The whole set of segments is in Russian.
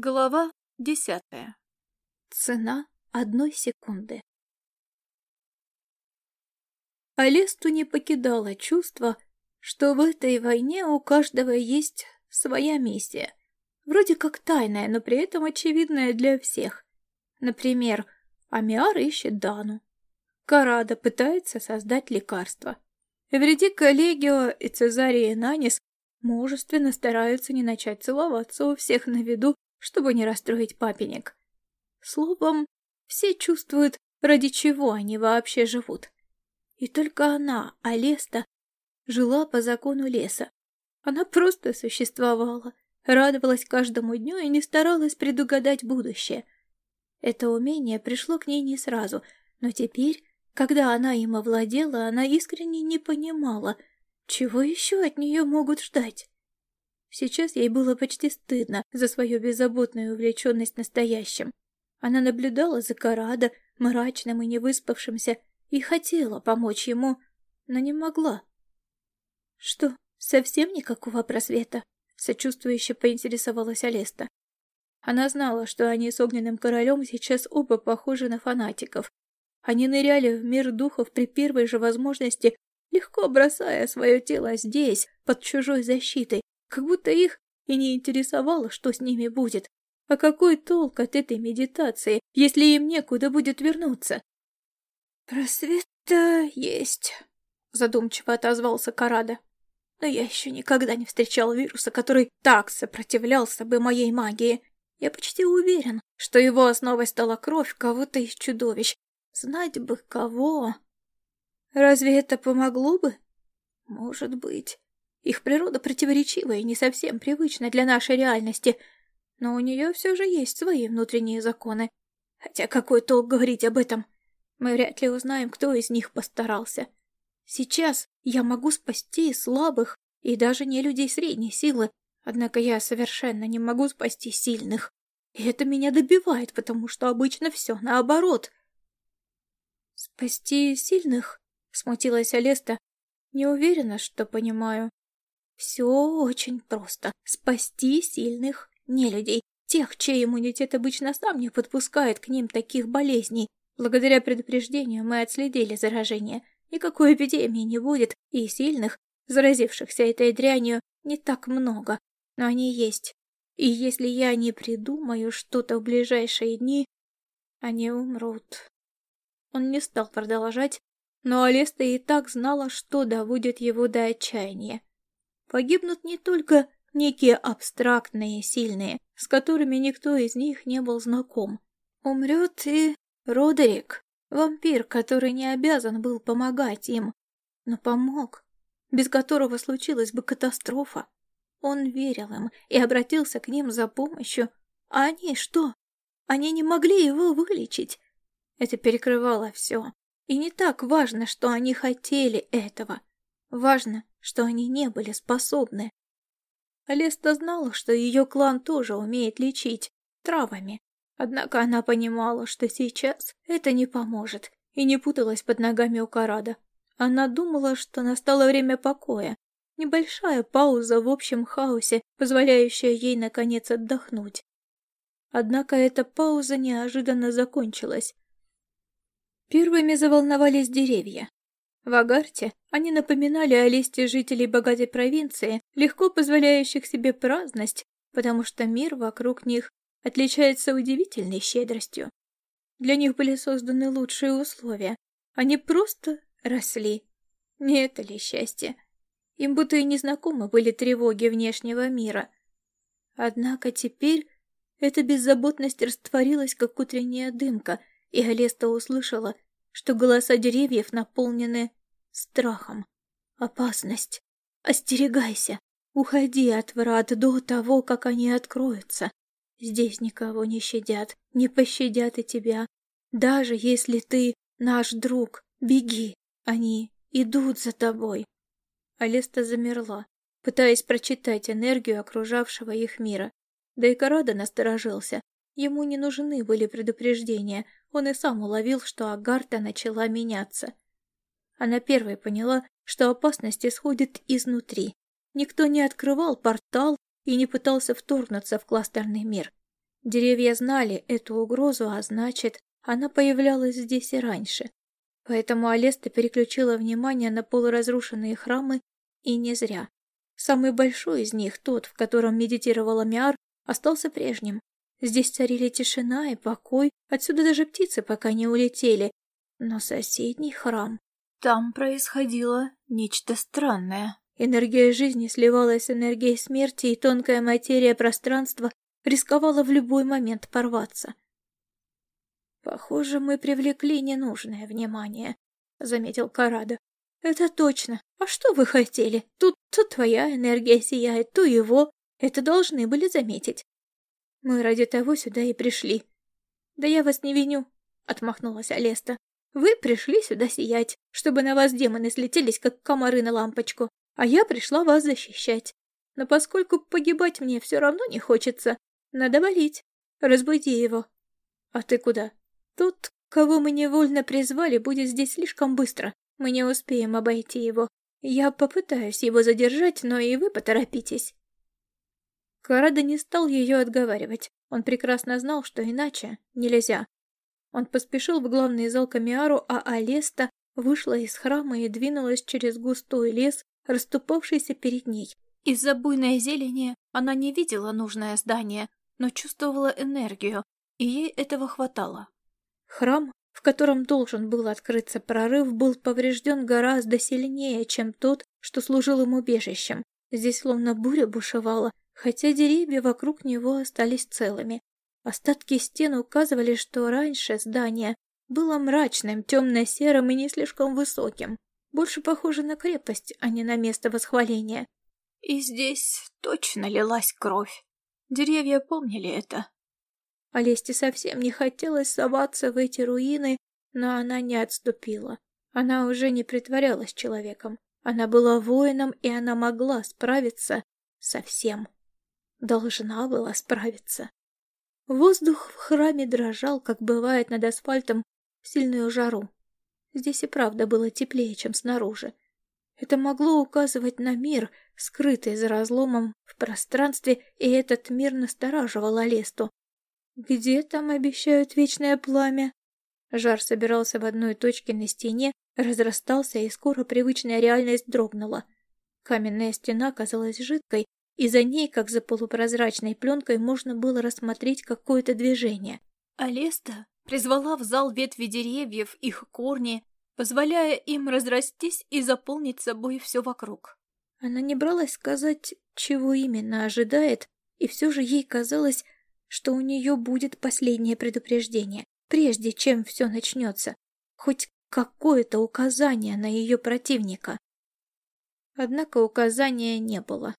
Глава десятая. Цена одной секунды. Алесту не покидало чувство, что в этой войне у каждого есть своя миссия. Вроде как тайная, но при этом очевидная для всех. Например, Амиар ищет Дану. Карада пытается создать лекарство. Эвредика Легио и Цезария Нанис мужественно стараются не начать целоваться у всех на виду чтобы не расстроить папенек. Словом, все чувствуют, ради чего они вообще живут. И только она, Алеста, жила по закону леса. Она просто существовала, радовалась каждому дню и не старалась предугадать будущее. Это умение пришло к ней не сразу, но теперь, когда она им овладела, она искренне не понимала, чего еще от нее могут ждать. Сейчас ей было почти стыдно за свою беззаботную увлеченность настоящим. Она наблюдала за Карадо, мрачным и невыспавшимся, и хотела помочь ему, но не могла. «Что, совсем никакого просвета?» — сочувствующе поинтересовалась Алеста. Она знала, что они с Огненным Королем сейчас оба похожи на фанатиков. Они ныряли в мир духов при первой же возможности, легко бросая свое тело здесь, под чужой защитой, как будто их и не интересовало, что с ними будет. А какой толк от этой медитации, если им некуда будет вернуться? «Просвет-то есть», — задумчиво отозвался Карада. «Но я еще никогда не встречал вируса, который так сопротивлялся бы моей магии. Я почти уверен, что его основой стала кровь кого-то из чудовищ. Знать бы кого. Разве это помогло бы? Может быть. Их природа противоречива и не совсем привычна для нашей реальности, но у нее все же есть свои внутренние законы. Хотя какой толк говорить об этом? Мы вряд ли узнаем, кто из них постарался. Сейчас я могу спасти слабых и даже не людей средней силы, однако я совершенно не могу спасти сильных. И это меня добивает, потому что обычно все наоборот. «Спасти сильных?» — смутилась Алеста. «Не уверена, что понимаю. Все очень просто. Спасти сильных нелюдей. Тех, чей иммунитет обычно сам не подпускает к ним таких болезней. Благодаря предупреждению мы отследили заражение. Никакой эпидемии не будет, и сильных, заразившихся этой дрянью, не так много. Но они есть. И если я не придумаю что-то в ближайшие дни, они умрут. Он не стал продолжать, но Алеста и так знала, что доводит его до отчаяния. Погибнут не только некие абстрактные сильные, с которыми никто из них не был знаком. Умрет и Родерик, вампир, который не обязан был помогать им, но помог, без которого случилась бы катастрофа. Он верил им и обратился к ним за помощью, а они что? Они не могли его вылечить. Это перекрывало все. И не так важно, что они хотели этого. Важно, что они не были способны. Алеста знала, что ее клан тоже умеет лечить травами. Однако она понимала, что сейчас это не поможет, и не путалась под ногами у Карада. Она думала, что настало время покоя, небольшая пауза в общем хаосе, позволяющая ей наконец отдохнуть. Однако эта пауза неожиданно закончилась. Первыми заволновались деревья. В Агарте они напоминали о листе жителей богатой провинции, легко позволяющих себе праздность, потому что мир вокруг них отличается удивительной щедростью. Для них были созданы лучшие условия. Они просто росли. Не это ли счастье? Им будто и незнакомы были тревоги внешнего мира. Однако теперь эта беззаботность растворилась, как утренняя дымка, и Алеста услышала, что голоса деревьев наполнены страхом. Опасность. Остерегайся. Уходи от врат до того, как они откроются. Здесь никого не щадят, не пощадят и тебя. Даже если ты наш друг, беги. Они идут за тобой. Алеста замерла, пытаясь прочитать энергию окружавшего их мира. Да и Карада насторожился. Ему не нужны были предупреждения, он и сам уловил, что Агарта начала меняться. Она первой поняла, что опасность исходит изнутри. Никто не открывал портал и не пытался вторгнуться в кластерный мир. Деревья знали эту угрозу, а значит, она появлялась здесь и раньше. Поэтому Алеста переключила внимание на полуразрушенные храмы, и не зря. Самый большой из них, тот, в котором медитировала Миар, остался прежним. Здесь царили тишина и покой, отсюда даже птицы пока не улетели. Но соседний храм... Там происходило нечто странное. Энергия жизни сливалась с энергией смерти, и тонкая материя пространства рисковала в любой момент порваться. «Похоже, мы привлекли ненужное внимание», — заметил Карада. «Это точно. А что вы хотели? Тут то твоя энергия сияет, то его. Это должны были заметить. Мы ради того сюда и пришли». «Да я вас не виню», — отмахнулась Алеста. «Вы пришли сюда сиять, чтобы на вас демоны слетелись, как комары на лампочку, а я пришла вас защищать. Но поскольку погибать мне все равно не хочется, надо валить. Разбуди его». «А ты куда?» Тот, кого мы невольно призвали, будет здесь слишком быстро. Мы не успеем обойти его. Я попытаюсь его задержать, но и вы поторопитесь. Карада не стал ее отговаривать. Он прекрасно знал, что иначе нельзя. Он поспешил в главный зал Камиару, а Алеста вышла из храма и двинулась через густой лес, расступавшийся перед ней. Из-за буйной зелени она не видела нужное здание, но чувствовала энергию, и ей этого хватало. Храм, в котором должен был открыться прорыв, был поврежден гораздо сильнее, чем тот, что служил им убежищем. Здесь словно буря бушевала, хотя деревья вокруг него остались целыми. Остатки стен указывали, что раньше здание было мрачным, темно-серым и не слишком высоким. Больше похоже на крепость, а не на место восхваления. И здесь точно лилась кровь. Деревья помнили это. Алесте совсем не хотелось соваться в эти руины, но она не отступила. Она уже не притворялась человеком. Она была воином, и она могла справиться со всем. Должна была справиться. Воздух в храме дрожал, как бывает над асфальтом в сильную жару. Здесь и правда было теплее, чем снаружи. Это могло указывать на мир, скрытый за разломом в пространстве, и этот мир настораживал Алесту. Где там обещают вечное пламя? Жар собирался в одной точке на стене, разрастался, и скоро привычная реальность дрогнула. Каменная стена казалась жидкой, и за ней, как за полупрозрачной пленкой, можно было рассмотреть какое-то движение. Алеста призвала в зал ветви деревьев, их корни, позволяя им разрастись и заполнить собой все вокруг. Она не бралась сказать, чего именно ожидает, и все же ей казалось, что у нее будет последнее предупреждение, прежде чем все начнется, хоть какое-то указание на ее противника. Однако указания не было.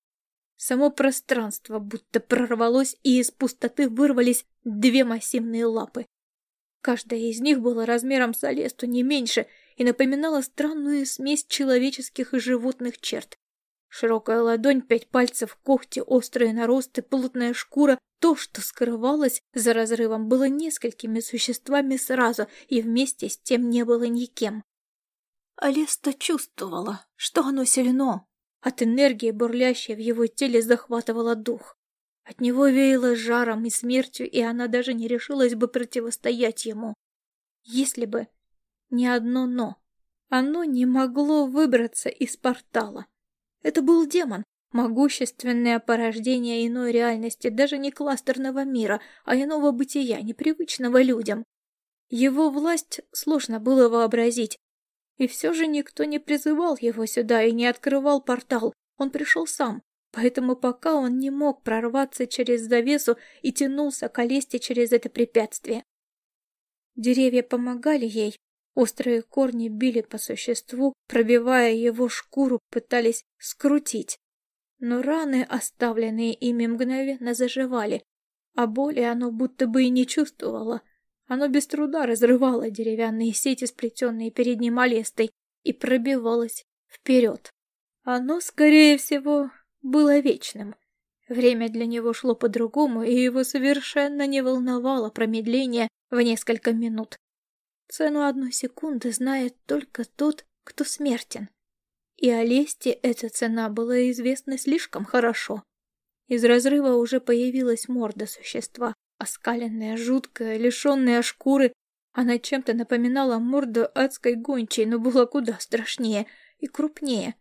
Само пространство будто прорвалось, и из пустоты вырвались две массивные лапы. Каждая из них была размером с Алесту не меньше и напоминала странную смесь человеческих и животных черт. Широкая ладонь, пять пальцев, когти, острые наросты, плотная шкура. То, что скрывалось за разрывом, было несколькими существами сразу, и вместе с тем не было никем. Алеста чувствовала, что оно сильно. От энергии, бурлящей в его теле, захватывала дух. От него веяло жаром и смертью, и она даже не решилась бы противостоять ему. Если бы не одно «но». Оно не могло выбраться из портала. Это был демон, могущественное порождение иной реальности, даже не кластерного мира, а иного бытия, непривычного людям. Его власть сложно было вообразить, и все же никто не призывал его сюда и не открывал портал, он пришел сам, поэтому пока он не мог прорваться через завесу и тянулся к Олесте через это препятствие. Деревья помогали ей, Острые корни били по существу, пробивая его шкуру, пытались скрутить. Но раны, оставленные ими мгновенно заживали, а боли оно будто бы и не чувствовало. Оно без труда разрывало деревянные сети, сплетенные перед ним Алестой, и пробивалось вперед. Оно, скорее всего, было вечным. Время для него шло по-другому, и его совершенно не волновало промедление в несколько минут. Цену одной секунды знает только тот, кто смертен. И Олесте эта цена была известна слишком хорошо. Из разрыва уже появилась морда существа. Оскаленная, жуткая, лишенная шкуры, она чем-то напоминала морду адской гончей, но была куда страшнее и крупнее.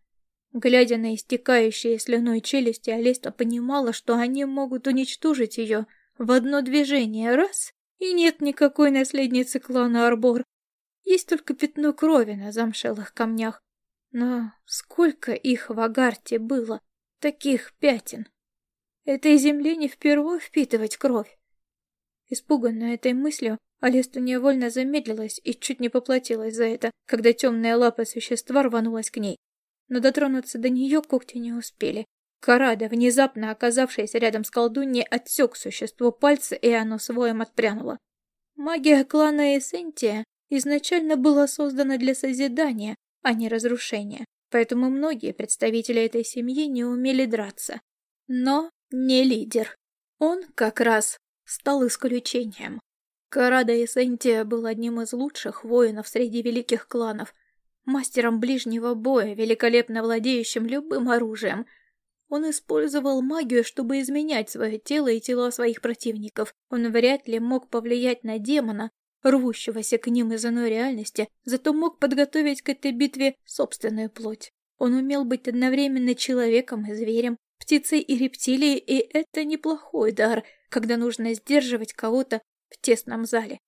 Глядя на истекающие слюной челюсти, Алеста понимала, что они могут уничтожить ее в одно движение раз, и нет никакой наследницы клана Арбор. Есть только пятно крови на замшелых камнях. Но сколько их в Агарте было, таких пятен? Этой земле не впервые впитывать кровь. Испуганная этой мыслью, Алеста невольно замедлилась и чуть не поплатилась за это, когда темная лапа существа рванулась к ней но дотронуться до нее когти не успели. Карада, внезапно оказавшаяся рядом с колдуньей, отсек существо пальцы, и оно своем отпрянуло. Магия клана Эссентия изначально была создана для созидания, а не разрушения, поэтому многие представители этой семьи не умели драться. Но не лидер. Он как раз стал исключением. Карада Эссентия был одним из лучших воинов среди великих кланов, мастером ближнего боя, великолепно владеющим любым оружием. Он использовал магию, чтобы изменять свое тело и тела своих противников. Он вряд ли мог повлиять на демона, рвущегося к ним из иной реальности, зато мог подготовить к этой битве собственную плоть. Он умел быть одновременно человеком и зверем, птицей и рептилией, и это неплохой дар, когда нужно сдерживать кого-то в тесном зале.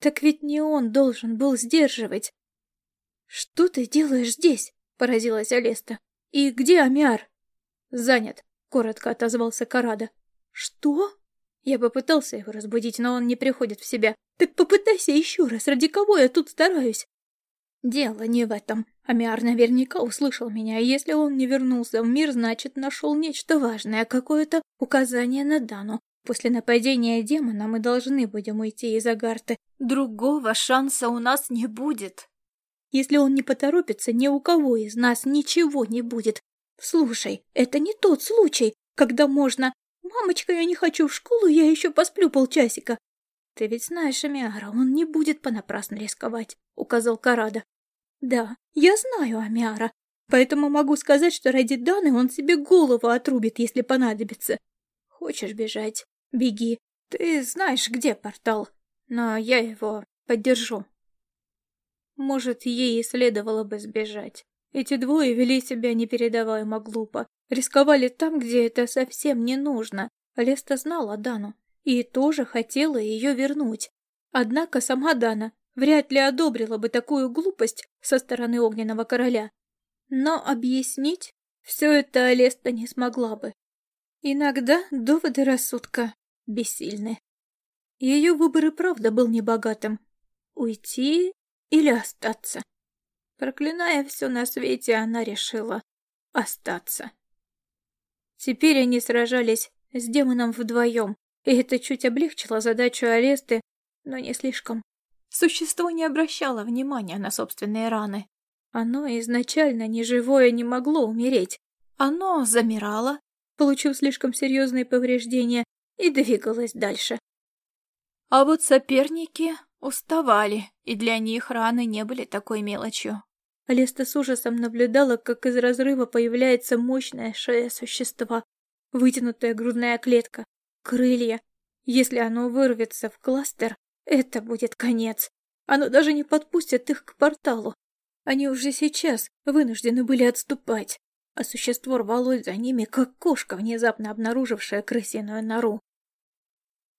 Так ведь не он должен был сдерживать, «Что ты делаешь здесь?» — поразилась Алеста. «И где Амиар?» «Занят», — коротко отозвался Карада. «Что?» Я попытался его разбудить, но он не приходит в себя. «Так попытайся еще раз, ради кого я тут стараюсь?» Дело не в этом. Амиар наверняка услышал меня, и если он не вернулся в мир, значит, нашел нечто важное, какое-то указание на Дану. После нападения демона мы должны будем уйти из Агарты. Другого шанса у нас не будет. Если он не поторопится, ни у кого из нас ничего не будет. Слушай, это не тот случай, когда можно... Мамочка, я не хочу в школу, я еще посплю полчасика. Ты ведь знаешь Амиара, он не будет понапрасну рисковать, указал Карада. Да, я знаю Амиара, поэтому могу сказать, что ради Даны он себе голову отрубит, если понадобится. Хочешь бежать? Беги. Ты знаешь, где портал, но я его поддержу. Может, ей следовало бы сбежать. Эти двое вели себя непередаваемо глупо, рисковали там, где это совсем не нужно. Леста знала Дану и тоже хотела ее вернуть. Однако сама Дана вряд ли одобрила бы такую глупость со стороны Огненного Короля. Но объяснить все это Алеста не смогла бы. Иногда доводы рассудка бессильны. Ее выбор и правда был небогатым. Уйти или остаться. Проклиная все на свете, она решила остаться. Теперь они сражались с демоном вдвоем, и это чуть облегчило задачу Аресты, но не слишком. Существо не обращало внимания на собственные раны. Оно изначально неживое не могло умереть. Оно замирало, получив слишком серьезные повреждения, и двигалось дальше. А вот соперники уставали, и для них раны не были такой мелочью. Алеста с ужасом наблюдала, как из разрыва появляется мощная шея существа, вытянутая грудная клетка, крылья. Если оно вырвется в кластер, это будет конец. Оно даже не подпустит их к порталу. Они уже сейчас вынуждены были отступать, а существо рвалось за ними, как кошка, внезапно обнаружившая крысиную нору.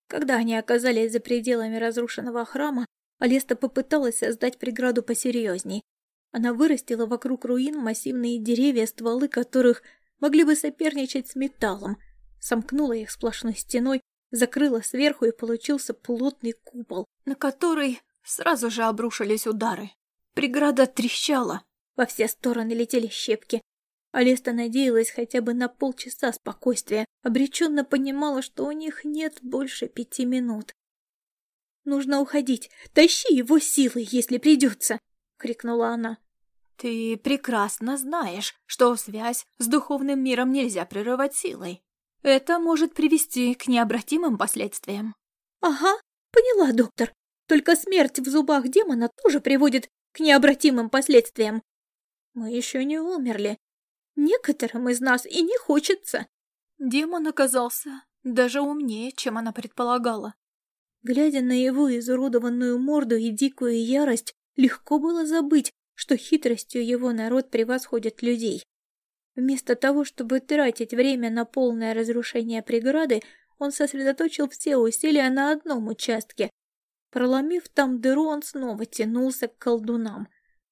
Когда они оказались за пределами разрушенного храма, Алеста попыталась создать преграду посерьезней. Она вырастила вокруг руин массивные деревья, стволы которых могли бы соперничать с металлом, сомкнула их сплошной стеной, закрыла сверху и получился плотный купол, на который сразу же обрушились удары. Преграда трещала, во все стороны летели щепки, Алеста надеялась хотя бы на полчаса спокойствия, обреченно понимала, что у них нет больше пяти минут. «Нужно уходить! Тащи его силой, если придется!» — крикнула она. «Ты прекрасно знаешь, что связь с духовным миром нельзя прерывать силой. Это может привести к необратимым последствиям». «Ага, поняла, доктор. Только смерть в зубах демона тоже приводит к необратимым последствиям. Мы еще не умерли, Некоторым из нас и не хочется. Демон оказался даже умнее, чем она предполагала. Глядя на его изуродованную морду и дикую ярость, легко было забыть, что хитростью его народ превосходит людей. Вместо того, чтобы тратить время на полное разрушение преграды, он сосредоточил все усилия на одном участке. Проломив там дыру, он снова тянулся к колдунам.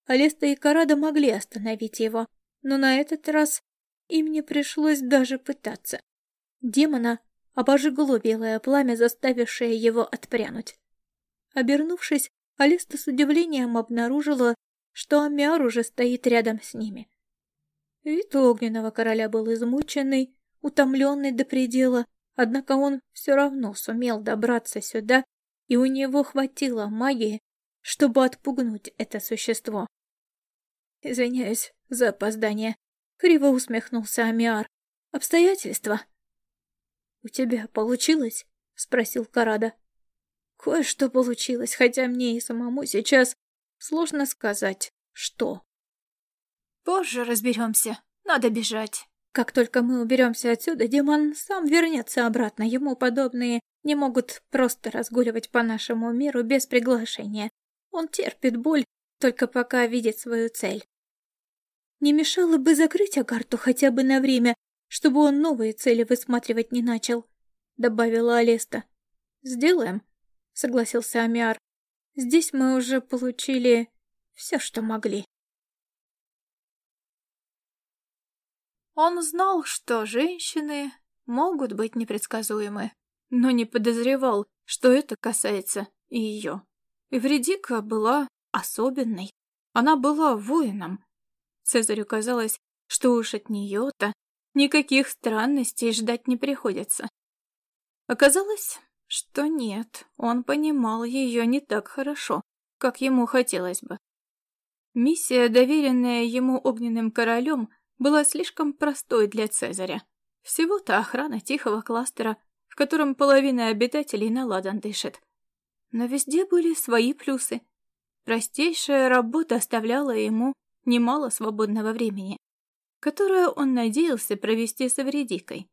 Алеста и Карада могли остановить его, но на этот раз им не пришлось даже пытаться. Демона обожгло белое пламя, заставившее его отпрянуть. Обернувшись, Алиста с удивлением обнаружила, что Амиар уже стоит рядом с ними. Вид огненного короля был измученный, утомленный до предела, однако он все равно сумел добраться сюда, и у него хватило магии, чтобы отпугнуть это существо. «Извиняюсь за опоздание», — криво усмехнулся Амиар. «Обстоятельства?» «У тебя получилось?» — спросил Карада. «Кое-что получилось, хотя мне и самому сейчас сложно сказать, что». «Позже разберемся. Надо бежать». Как только мы уберемся отсюда, демон сам вернется обратно. Ему подобные не могут просто разгуливать по нашему миру без приглашения. Он терпит боль, только пока видит свою цель. Не мешало бы закрыть Агарту хотя бы на время, чтобы он новые цели высматривать не начал», — добавила Алеста. «Сделаем», — согласился Амиар. «Здесь мы уже получили все, что могли». Он знал, что женщины могут быть непредсказуемы, но не подозревал, что это касается и ее. Эвредика была особенной. Она была воином. Цезарю казалось, что уж от нее-то Никаких странностей ждать не приходится. Оказалось, что нет, он понимал ее не так хорошо, как ему хотелось бы. Миссия, доверенная ему огненным королем, была слишком простой для Цезаря. Всего-то охрана тихого кластера, в котором половина обитателей на ладан дышит. Но везде были свои плюсы. Простейшая работа оставляла ему немало свободного времени которую он надеялся провести с Эвредикой.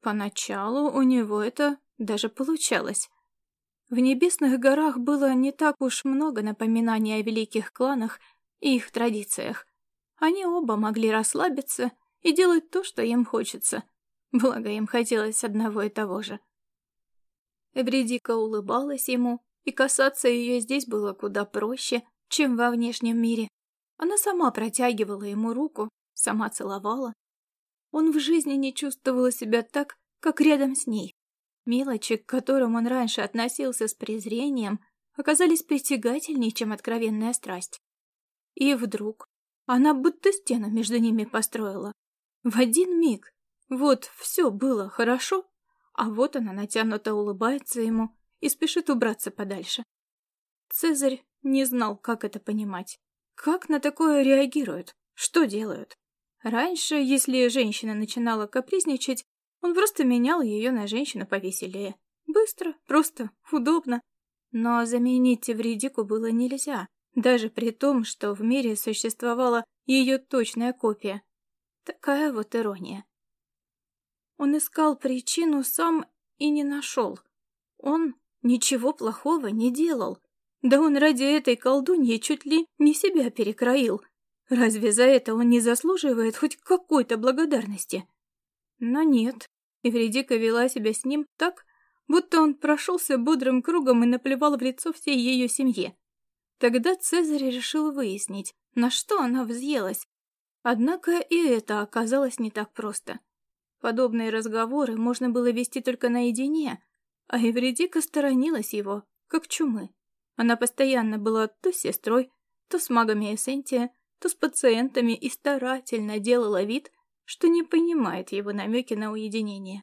Поначалу у него это даже получалось. В Небесных горах было не так уж много напоминаний о великих кланах и их традициях. Они оба могли расслабиться и делать то, что им хочется, благо им хотелось одного и того же. Эвредика улыбалась ему, и касаться ее здесь было куда проще, чем во внешнем мире. Она сама протягивала ему руку, сама целовала. Он в жизни не чувствовал себя так, как рядом с ней. Мелочи, к которым он раньше относился с презрением, оказались притягательнее, чем откровенная страсть. И вдруг она будто стену между ними построила. В один миг. Вот все было хорошо, а вот она натянуто улыбается ему и спешит убраться подальше. Цезарь не знал, как это понимать. Как на такое реагируют? Что делают? Раньше, если женщина начинала капризничать, он просто менял ее на женщину повеселее. Быстро, просто, удобно. Но заменить Эвредику было нельзя, даже при том, что в мире существовала ее точная копия. Такая вот ирония. Он искал причину сам и не нашел. Он ничего плохого не делал. Да он ради этой колдуньи чуть ли не себя перекроил — Разве за это он не заслуживает хоть какой-то благодарности? Но нет, Эвредика вела себя с ним так, будто он прошелся бодрым кругом и наплевал в лицо всей ее семье. Тогда Цезарь решил выяснить, на что она взъелась. Однако и это оказалось не так просто. Подобные разговоры можно было вести только наедине, а Эвредика сторонилась его, как чумы. Она постоянно была то с сестрой, то с магами Эссентия, то с пациентами и старательно делала вид, что не понимает его намеки на уединение.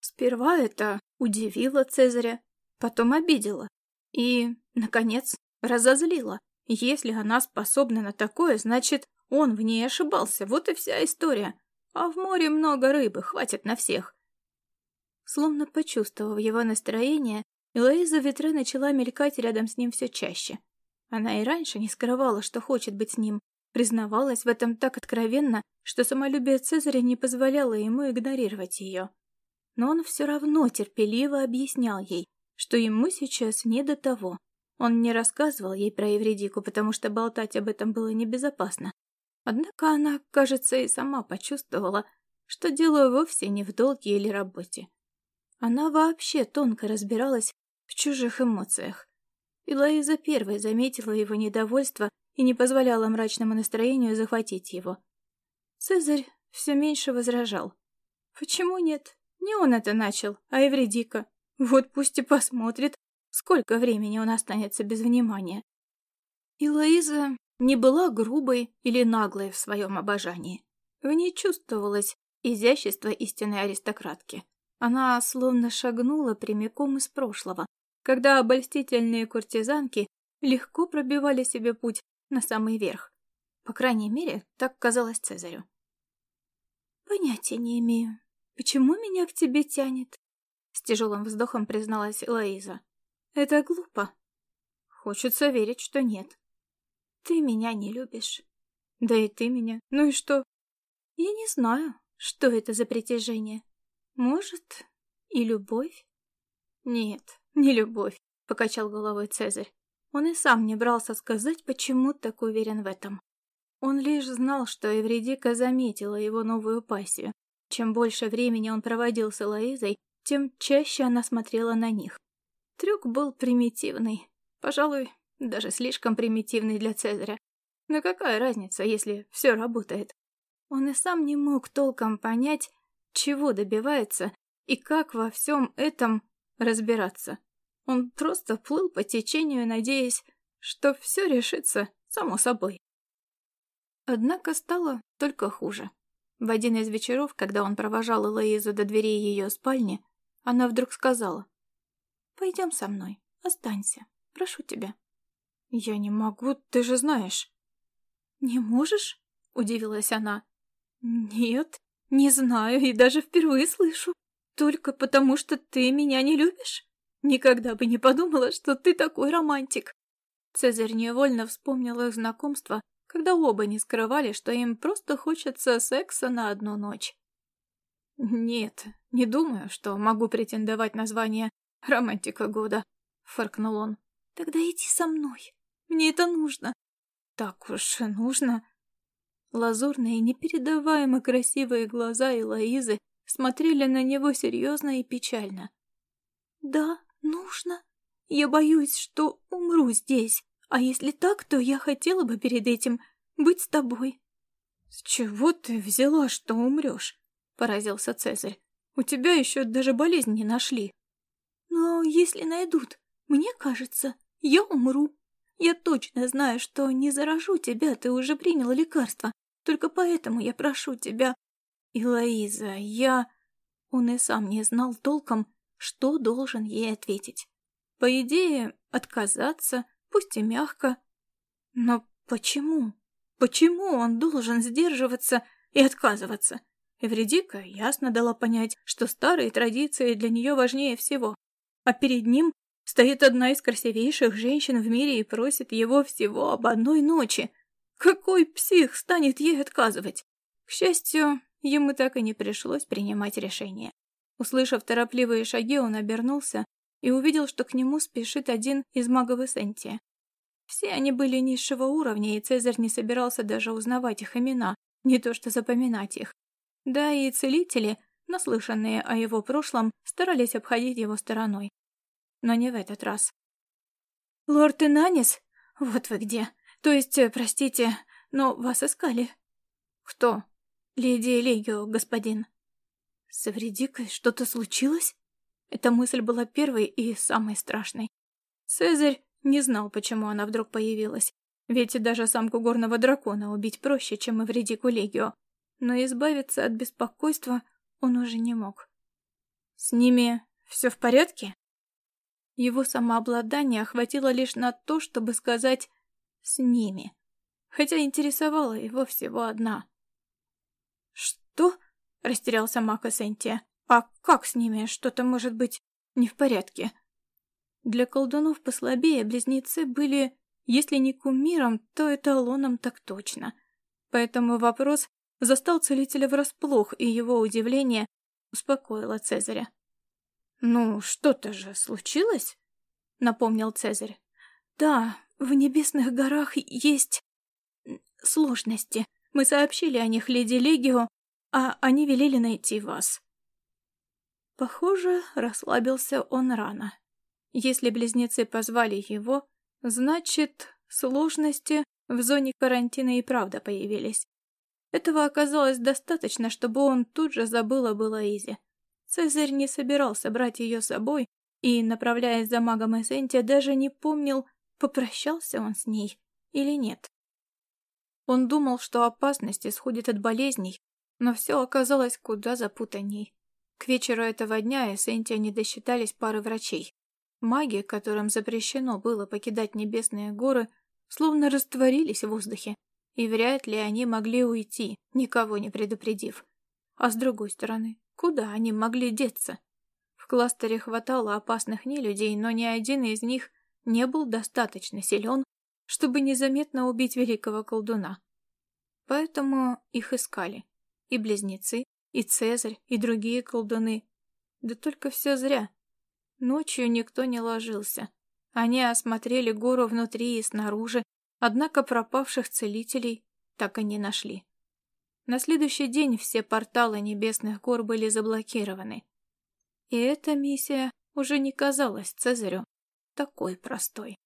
Сперва это удивило Цезаря, потом обидело и, наконец, разозлило. Если она способна на такое, значит, он в ней ошибался, вот и вся история. А в море много рыбы, хватит на всех. Словно почувствовав его настроение, Элоиза Ветре начала мелькать рядом с ним все чаще. Она и раньше не скрывала, что хочет быть с ним, признавалась в этом так откровенно, что самолюбие Цезаря не позволяло ему игнорировать ее. Но он все равно терпеливо объяснял ей, что ему сейчас не до того. Он не рассказывал ей про Евредику, потому что болтать об этом было небезопасно. Однако она, кажется, и сама почувствовала, что дело вовсе не в долге или работе. Она вообще тонко разбиралась в чужих эмоциях. И Лоиза первой заметила его недовольство и не позволяла мрачному настроению захватить его. Цезарь все меньше возражал. Почему нет? Не он это начал, а Эвредика. Вот пусть и посмотрит, сколько времени он останется без внимания. И Лоиза не была грубой или наглой в своем обожании. В ней чувствовалось изящество истинной аристократки. Она словно шагнула прямиком из прошлого, когда обольстительные куртизанки легко пробивали себе путь на самый верх. По крайней мере, так казалось Цезарю. «Понятия не имею, почему меня к тебе тянет?» С тяжелым вздохом призналась Лоиза. «Это глупо. Хочется верить, что нет. Ты меня не любишь. Да и ты меня. Ну и что?» «Я не знаю, что это за притяжение. Может, и любовь?» «Нет, не любовь», — покачал головой Цезарь. Он и сам не брался сказать, почему так уверен в этом. Он лишь знал, что Эвредика заметила его новую пассию. Чем больше времени он проводил с Элоизой, тем чаще она смотрела на них. Трюк был примитивный. Пожалуй, даже слишком примитивный для Цезаря. Но какая разница, если все работает? Он и сам не мог толком понять, чего добивается и как во всем этом разбираться. Он просто плыл по течению, надеясь, что все решится само собой. Однако стало только хуже. В один из вечеров, когда он провожал Элоизу до дверей ее спальни, она вдруг сказала, «Пойдем со мной, останься, прошу тебя». «Я не могу, ты же знаешь». «Не можешь?» — удивилась она. «Нет, не знаю и даже впервые слышу. Только потому, что ты меня не любишь? Никогда бы не подумала, что ты такой романтик». Цезарь невольно вспомнил их знакомство когда оба не скрывали, что им просто хочется секса на одну ночь. «Нет, не думаю, что могу претендовать на звание романтика года», — фыркнул он. «Тогда иди со мной. Мне это нужно». «Так уж и нужно». Лазурные, непередаваемо красивые глаза Элоизы смотрели на него серьезно и печально. «Да, нужно. Я боюсь, что умру здесь. А если так, то я хотела бы перед этим быть с тобой. С чего ты взяла, что умрешь? Поразился Цезарь. У тебя еще даже болезнь не нашли. Но если найдут, мне кажется, я умру. Я точно знаю, что не заражу тебя, ты уже приняла лекарство. Только поэтому я прошу тебя. Илоиза, я... Он и сам не знал толком, что должен ей ответить. По идее, отказаться пусть и мягко. Но почему? Почему он должен сдерживаться и отказываться? Эвредика ясно дала понять, что старые традиции для нее важнее всего. А перед ним стоит одна из красивейших женщин в мире и просит его всего об одной ночи. Какой псих станет ей отказывать? К счастью, ему так и не пришлось принимать решение. Услышав торопливые шаги, он обернулся и увидел, что к нему спешит один из магов Эссентия. Все они были низшего уровня, и Цезарь не собирался даже узнавать их имена, не то что запоминать их. Да и целители, наслышанные о его прошлом, старались обходить его стороной. Но не в этот раз. «Лорд Инанис? Вот вы где. То есть, э, простите, но вас искали». «Кто?» «Леди Легио, господин». «С Эвредикой что-то случилось?» Эта мысль была первой и самой страшной. Цезарь не знал, почему она вдруг появилась. Ведь даже самку горного дракона убить проще, чем Эвредику Легио. Но избавиться от беспокойства он уже не мог. «С ними все в порядке?» Его самообладание хватило лишь на то, чтобы сказать «с ними». Хотя интересовала его всего одна. «Что?» — растерялся Мака Сентия. А как с ними что-то может быть не в порядке? Для колдунов послабее близнецы были, если не кумиром, то эталоном так точно. Поэтому вопрос застал целителя врасплох, и его удивление успокоило Цезаря. «Ну, что-то же случилось?» — напомнил Цезарь. «Да, в Небесных горах есть... сложности. Мы сообщили о них леди Легио, а они велели найти вас». Похоже, расслабился он рано. Если близнецы позвали его, значит, сложности в зоне карантина и правда появились. Этого оказалось достаточно, чтобы он тут же забыл об Элоизе. Цезарь не собирался брать ее с собой и, направляясь за магом Эссентия, даже не помнил, попрощался он с ней или нет. Он думал, что опасность исходит от болезней, но все оказалось куда запутанней. К вечеру этого дня Эссентия не досчитались пары врачей. Маги, которым запрещено было покидать небесные горы, словно растворились в воздухе, и вряд ли они могли уйти, никого не предупредив. А с другой стороны, куда они могли деться? В кластере хватало опасных нелюдей, но ни один из них не был достаточно силен, чтобы незаметно убить великого колдуна. Поэтому их искали. И близнецы, и Цезарь, и другие колдуны. Да только все зря. Ночью никто не ложился. Они осмотрели гору внутри и снаружи, однако пропавших целителей так и не нашли. На следующий день все порталы небесных гор были заблокированы. И эта миссия уже не казалась Цезарю такой простой.